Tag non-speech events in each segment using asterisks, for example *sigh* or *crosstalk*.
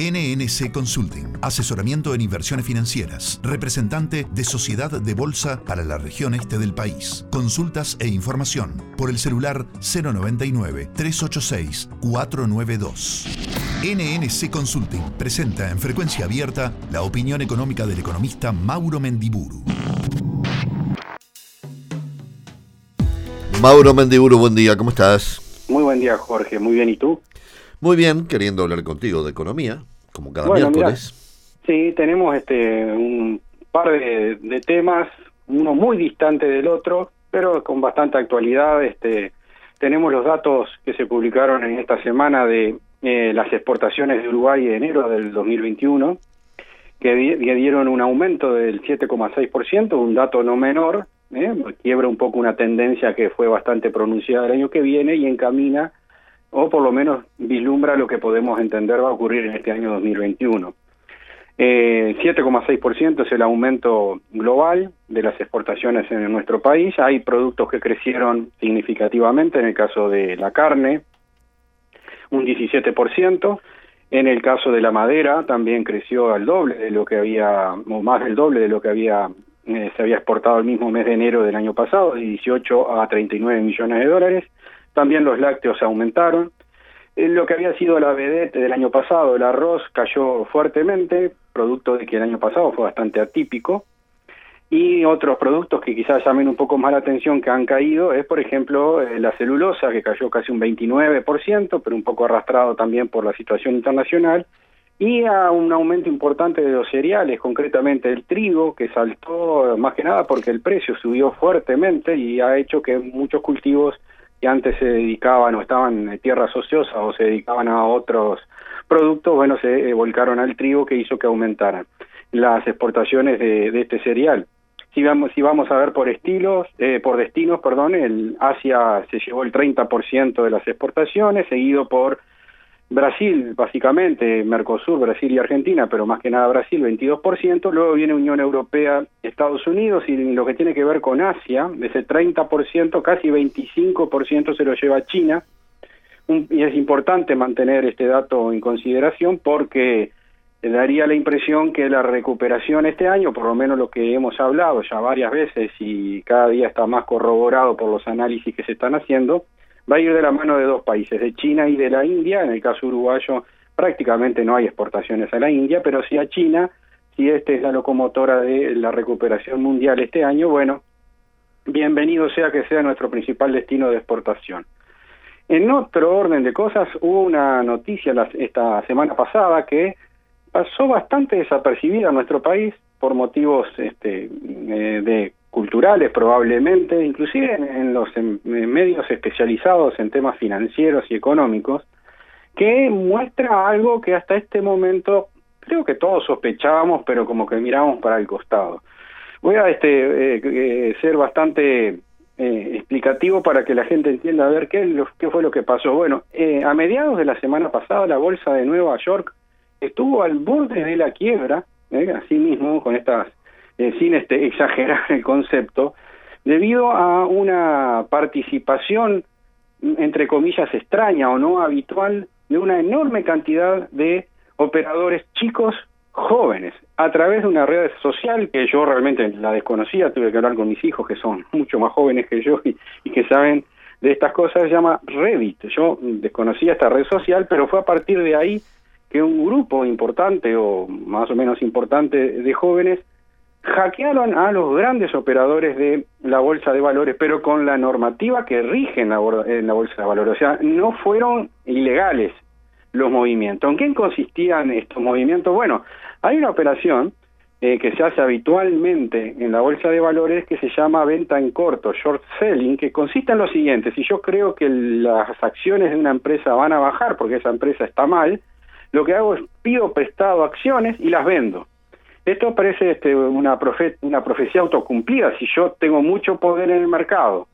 NNC Consulting, asesoramiento en inversiones financieras, representante de Sociedad de Bolsa para la región este del país. Consultas e información por el celular 099-386-492. NNC Consulting presenta en frecuencia abierta la opinión económica del economista Mauro Mendiburu. Mauro Mendiburu, buen día, ¿cómo estás? Muy buen día, Jorge. Muy bien, ¿y tú? Muy bien, queriendo hablar contigo de economía, como cada miércoles. sí, tenemos este un par de, temas, uno muy distante del otro, pero con bastante actualidad. Este, tenemos los datos que se publicaron en esta semana de eh, las exportaciones de Uruguay de enero del 2021, que, dieron un aumento del 7,6%, un dato no menor, ¿eh? quiebra un poco una tendencia que fue bastante pronunciada el año que viene y encamina o por lo menos vislumbra lo que podemos entender va a ocurrir en este año 2021. Eh, 7,6% es el aumento global de las exportaciones en nuestro país. Hay productos que crecieron significativamente, en el caso de la carne, un 17%. En el caso de la madera también creció al doble de lo que había, o más del doble de lo que había eh, se había exportado el mismo mes de enero del año pasado, de 18 a 39 millones de dólares. También los lácteos aumentaron. En lo que había sido la vedette del año pasado, el arroz cayó fuertemente, producto de que el año pasado fue bastante atípico. Y otros productos que quizás llamen un poco más la atención que han caído es, por ejemplo, eh, la celulosa, que cayó casi un 29%, pero un poco arrastrado también por la situación internacional, y a un aumento importante de los cereales, concretamente el trigo, que saltó más que nada porque el precio subió fuertemente y ha hecho que muchos cultivos que antes se dedicaban o estaban tierras ociosas o se dedicaban a otros productos, bueno, se eh, volcaron al trigo que hizo que aumentaran las exportaciones de, este cereal. Si vamos, si vamos a ver por estilos, eh, por destinos, perdón, el Asia se llevó el 30% de las exportaciones, seguido por Brasil, básicamente, Mercosur, Brasil y Argentina, pero más que nada Brasil, 22%, luego viene Unión Europea, Estados Unidos, y lo que tiene que ver con Asia, ese 30%, casi 25% se lo lleva China, y es importante mantener este dato en consideración porque daría la impresión que la recuperación este año, por lo menos lo que hemos hablado ya varias veces y cada día está más corroborado por los análisis que se están haciendo, va a ir de la mano de dos países, de China y de la India. En el caso uruguayo prácticamente no hay exportaciones a la India, pero sí a China, si esta es la locomotora de la recuperación mundial este año, bueno, bienvenido sea que sea nuestro principal destino de exportación. En otro orden de cosas, hubo una noticia esta semana pasada que pasó bastante desapercibida en nuestro país por motivos este, eh, de culturales probablemente, inclusive en, los medios especializados en temas financieros y económicos, que muestra algo que hasta este momento creo que todos sospechábamos, pero como que mirábamos para el costado. Voy a este eh, eh, ser bastante eh, explicativo para que la gente entienda a ver qué, qué fue lo que pasó. Bueno, a mediados de la semana pasada la bolsa de Nueva York estuvo al borde de la quiebra, así mismo con estas eh, sin este, *laughs* exagerar el concepto, debido a una participación, entre comillas, extraña o no habitual de una enorme cantidad de operadores chicos jóvenes a través de una red social que yo realmente la desconocía, tuve que hablar con mis hijos que son *laughs* mucho más jóvenes que yo y, y que saben de estas cosas, se llama Reddit. Yo desconocía esta red social, pero fue a partir de ahí que un grupo importante o más o menos importante de jóvenes hackearon a los grandes operadores de la bolsa de valores, pero con la normativa que rige en la, bolsa de valores. O sea, no fueron ilegales los movimientos. ¿En qué consistían estos movimientos? Bueno, hay una operación eh, que se hace habitualmente en la bolsa de valores que se llama venta en corto, short selling, que consiste en lo siguiente, si yo creo que las acciones de una empresa van a bajar porque esa empresa está mal, lo que hago es pido prestado acciones y las vendo. Esto parece este, una, una profecía autocumplida. Si yo tengo mucho poder en el mercado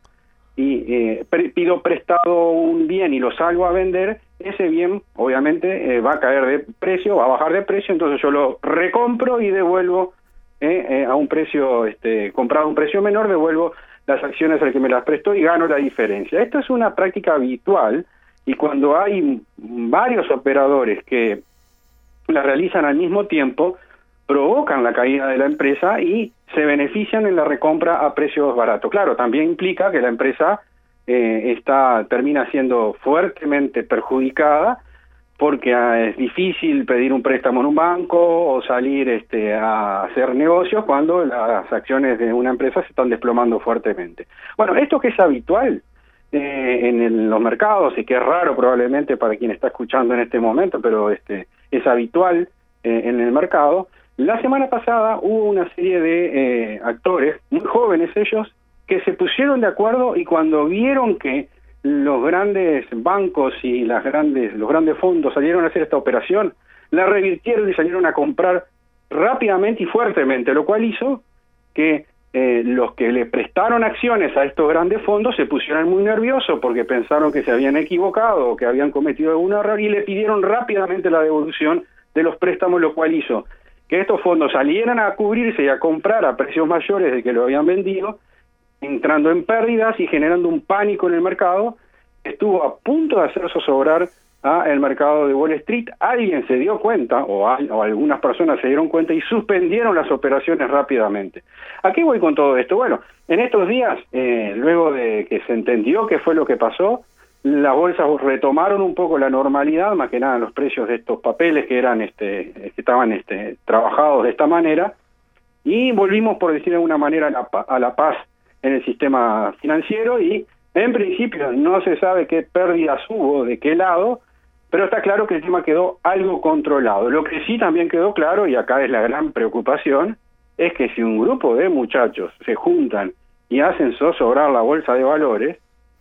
y eh, pido prestado un bien y lo salgo a vender, ese bien obviamente eh, va a caer de precio, va a bajar de precio, entonces yo lo recompro y devuelvo eh, a un precio, este, comprado a un precio menor, devuelvo las acciones al que me las prestó y gano la diferencia. Esto es una práctica habitual y cuando hay varios operadores que la realizan al mismo tiempo, provocan la caída de la empresa y se benefician en la recompra a precios baratos. Claro, también implica que la empresa eh, está termina siendo fuertemente perjudicada porque ah, es difícil pedir un préstamo en un banco o salir este, a hacer negocios cuando las acciones de una empresa se están desplomando fuertemente. Bueno, esto que es habitual eh, en los mercados y que es raro probablemente para quien está escuchando en este momento, pero este, es habitual eh, en el mercado, la semana pasada hubo una serie de eh, actores, muy jóvenes ellos, que se pusieron de acuerdo y cuando vieron que los grandes bancos y las grandes, los grandes fondos salieron a hacer esta operación, la revirtieron y salieron a comprar rápidamente y fuertemente, lo cual hizo que eh, los que le prestaron acciones a estos grandes fondos se pusieron muy nerviosos porque pensaron que se habían equivocado o que habían cometido algún error y le pidieron rápidamente la devolución de los préstamos, lo cual hizo que estos fondos salieran a cubrirse y a comprar a precios mayores de que lo habían vendido entrando en pérdidas y generando un pánico en el mercado, estuvo a punto de hacer zozobrar a el mercado de Wall Street. Alguien se dio cuenta, o, algunas personas se dieron cuenta y suspendieron las operaciones rápidamente. ¿A qué voy con todo esto? Bueno, en estos días, eh, luego de que se entendió qué fue lo que pasó, las bolsas retomaron un poco la normalidad, más que nada los precios de estos papeles que eran este, que estaban este, trabajados de esta manera, y volvimos, por decir de alguna manera, a la paz en el sistema financiero y en principio no se sabe qué pérdidas hubo, de qué lado, pero está claro que el tema quedó algo controlado. Lo que sí también quedó claro, y acá es la gran preocupación, es que si un grupo de muchachos se juntan y hacen zozobrar la bolsa de valores,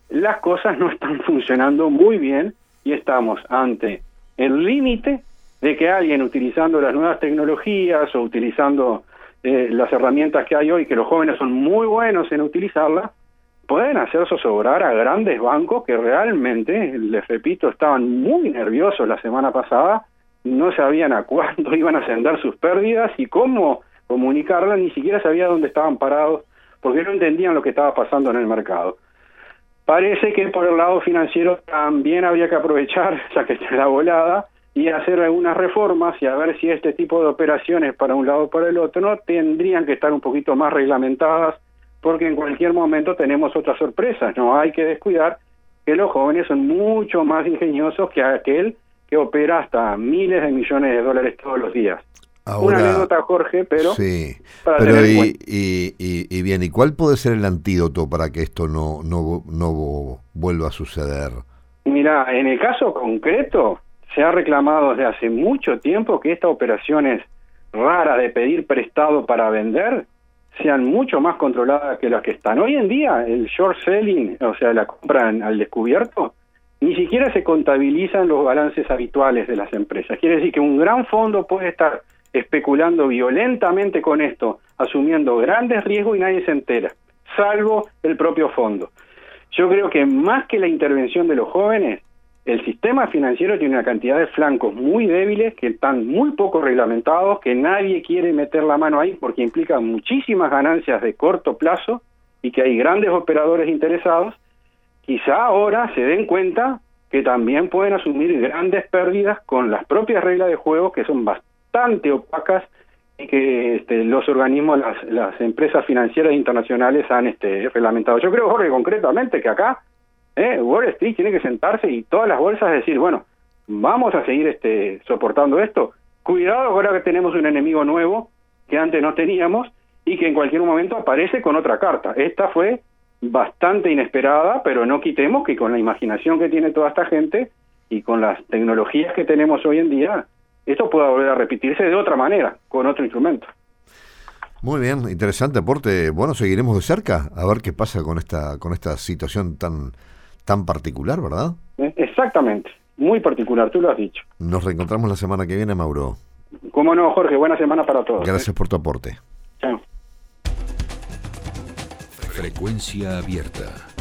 las cosas no están funcionando muy bien y estamos ante el límite de que alguien utilizando las nuevas tecnologías o utilizando eh, las herramientas que hay hoy, que los jóvenes son muy buenos en utilizarlas, pueden hacer zozobrar a grandes bancos que realmente, les repito, estaban muy nerviosos la semana pasada, no sabían a cuándo *laughs* iban a ascender sus pérdidas y cómo comunicarlas, ni siquiera sabían dónde estaban parados, porque no entendían lo que estaba pasando en el mercado. Parece que por el lado financiero también había que aprovechar, *laughs* ya que está la volada, y hacer algunas reformas y a ver si este tipo de operaciones para un lado o para el otro tendrían que estar un poquito más reglamentadas porque en cualquier momento tenemos otras sorpresas. No hay que descuidar que los jóvenes son mucho más ingeniosos que aquel que opera hasta miles de millones de dólares todos los días. Una anécdota, Jorge, pero... Sí, pero y, y, y, bien, ¿y cuál puede ser el antídoto para que esto no, no, no vuelva a suceder? Mira, en el caso concreto, se ha reclamado desde hace mucho tiempo que estas operaciones raras de pedir prestado para vender sean mucho más controladas que las que están. Hoy en día el short selling, o sea, la compra al descubierto, ni siquiera se contabilizan los balances habituales de las empresas. Quiere decir que un gran fondo puede estar especulando violentamente con esto, asumiendo grandes riesgos y nadie se entera, salvo el propio fondo. Yo creo que más que la intervención de los jóvenes, el sistema financiero tiene una cantidad de flancos muy débiles que están muy poco reglamentados, que nadie quiere meter la mano ahí porque implica muchísimas ganancias de corto plazo y que hay grandes operadores interesados. Quizá ahora se den cuenta que también pueden asumir grandes pérdidas con las propias reglas de juego que son bastante opacas y que este, los organismos, las, las empresas financieras internacionales han este, reglamentado. Yo creo, Jorge, concretamente que acá ¿eh? Wall Street tiene que sentarse y todas las bolsas decir, bueno, vamos a seguir este, soportando esto. Cuidado ahora que tenemos un enemigo nuevo que antes no teníamos y que en cualquier momento aparece con otra carta. Esta fue bastante inesperada, pero no quitemos que con la imaginación que tiene toda esta gente y con las tecnologías que tenemos hoy en día, esto pueda volver a repetirse de otra manera, con otro instrumento. Muy bien, interesante aporte. Bueno, seguiremos de cerca a ver qué pasa con esta con esta situación tan tan particular, ¿verdad? Eh, exactamente, muy particular, tú lo has dicho. Nos reencontramos la semana que viene, Mauro. Cómo no, Jorge, buena semana para todos. Gracias ¿eh? por tu aporte. Chao. Frecuencia abierta.